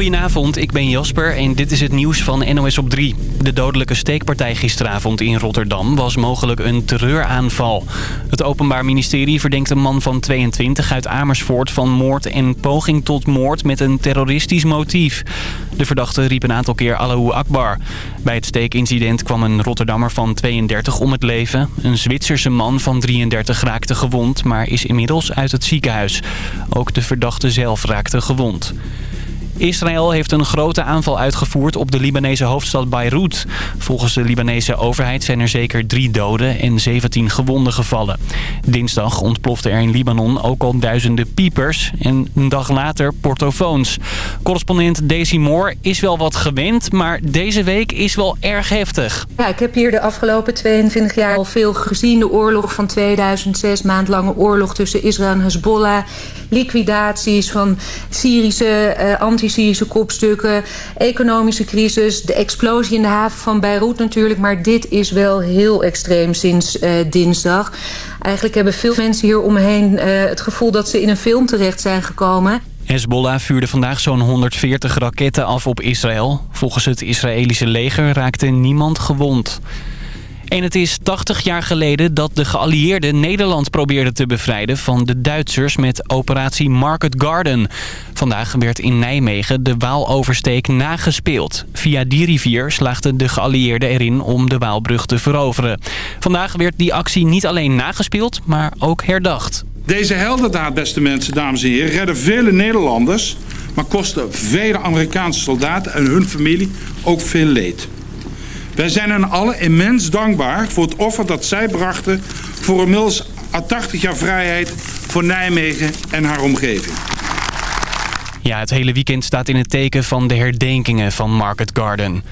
Goedenavond, ik ben Jasper en dit is het nieuws van NOS op 3. De dodelijke steekpartij gisteravond in Rotterdam was mogelijk een terreuraanval. Het Openbaar Ministerie verdenkt een man van 22 uit Amersfoort van moord en poging tot moord met een terroristisch motief. De verdachte riep een aantal keer Allahu Akbar. Bij het steekincident kwam een Rotterdammer van 32 om het leven. Een Zwitserse man van 33 raakte gewond, maar is inmiddels uit het ziekenhuis. Ook de verdachte zelf raakte gewond. Israël heeft een grote aanval uitgevoerd op de Libanese hoofdstad Beirut. Volgens de Libanese overheid zijn er zeker drie doden en 17 gewonden gevallen. Dinsdag ontplofte er in Libanon ook al duizenden piepers en een dag later portofoons. Correspondent Daisy Moore is wel wat gewend, maar deze week is wel erg heftig. Ja, ik heb hier de afgelopen 22 jaar al veel gezien. De oorlog van 2006, maandlange oorlog tussen Israël en Hezbollah. Liquidaties van Syrische, uh, anti-Syrische kopstukken. Economische crisis, de explosie in de haven van Beirut natuurlijk. Maar dit is wel heel extreem sinds uh, dinsdag. Eigenlijk hebben veel mensen hier omheen uh, het gevoel dat ze in een film terecht zijn gekomen. Hezbollah vuurde vandaag zo'n 140 raketten af op Israël. Volgens het Israëlische leger raakte niemand gewond. En het is 80 jaar geleden dat de geallieerden Nederland probeerden te bevrijden van de Duitsers met operatie Market Garden. Vandaag werd in Nijmegen de Waaloversteek nagespeeld. Via die rivier slaagden de geallieerden erin om de Waalbrug te veroveren. Vandaag werd die actie niet alleen nagespeeld, maar ook herdacht. Deze heldendaad, beste mensen, dames en heren, redden vele Nederlanders... maar kosten vele Amerikaanse soldaten en hun familie ook veel leed. Wij zijn hen allen immens dankbaar voor het offer dat zij brachten... voor inmiddels 80 jaar vrijheid voor Nijmegen en haar omgeving. Ja, het hele weekend staat in het teken van de herdenkingen van Market Garden.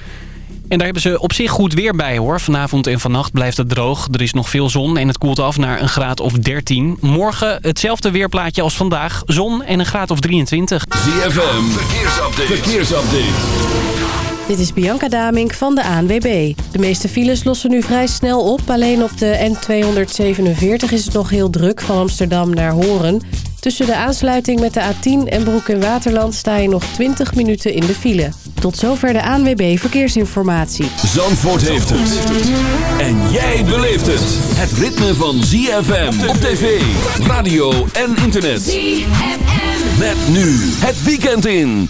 En daar hebben ze op zich goed weer bij hoor. Vanavond en vannacht blijft het droog. Er is nog veel zon en het koelt af naar een graad of 13. Morgen hetzelfde weerplaatje als vandaag. Zon en een graad of 23. ZFM, verkeersupdate. verkeersupdate. Dit is Bianca Damink van de ANWB. De meeste files lossen nu vrij snel op. Alleen op de N247 is het nog heel druk van Amsterdam naar Horen. Tussen de aansluiting met de A10 en Broek in Waterland sta je nog 20 minuten in de file. Tot zover de ANWB Verkeersinformatie. Zandvoort heeft het. En jij beleeft het. Het ritme van ZFM op tv, radio en internet. ZFM. Met nu het weekend in.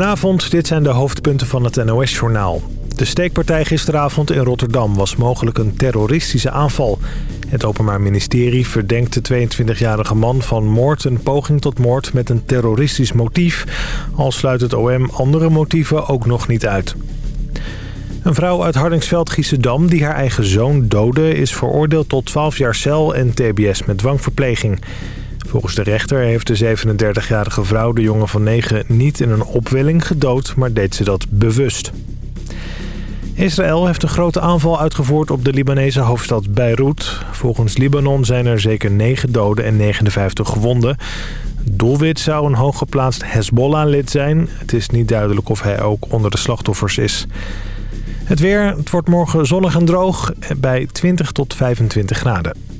Goedenavond, dit zijn de hoofdpunten van het NOS-journaal. De steekpartij gisteravond in Rotterdam was mogelijk een terroristische aanval. Het Openbaar Ministerie verdenkt de 22-jarige man van moord en poging tot moord met een terroristisch motief. Al sluit het OM andere motieven ook nog niet uit. Een vrouw uit Hardingsveld-Giessendam die haar eigen zoon doodde... is veroordeeld tot 12 jaar cel en tbs met dwangverpleging. Volgens de rechter heeft de 37-jarige vrouw de jongen van 9 niet in een opwelling gedood, maar deed ze dat bewust. Israël heeft een grote aanval uitgevoerd op de Libanese hoofdstad Beirut. Volgens Libanon zijn er zeker 9 doden en 59 gewonden. Doelwit zou een hooggeplaatst Hezbollah-lid zijn. Het is niet duidelijk of hij ook onder de slachtoffers is. Het weer, het wordt morgen zonnig en droog bij 20 tot 25 graden.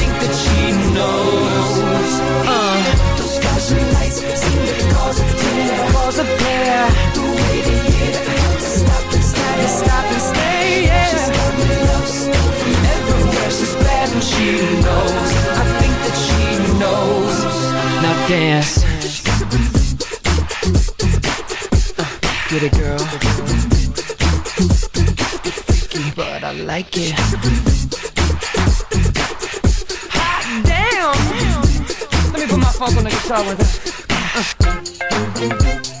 knows. Uh, those flashing lights seem to cause a tear, cause a glare. The way they hit, I had to stop and stare, stop and stay. Yeah. She's got me love from everywhere. She's bad and she knows. I think that she knows. Now dance. Get it, girl. But I like it. Put my funk on the guitar with her. Those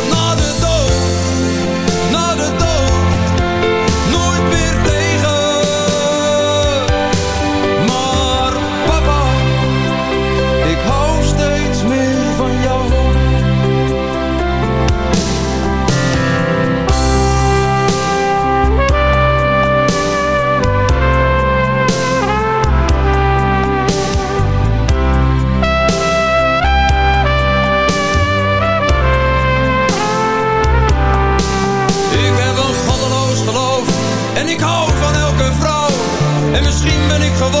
misschien ben ik geworden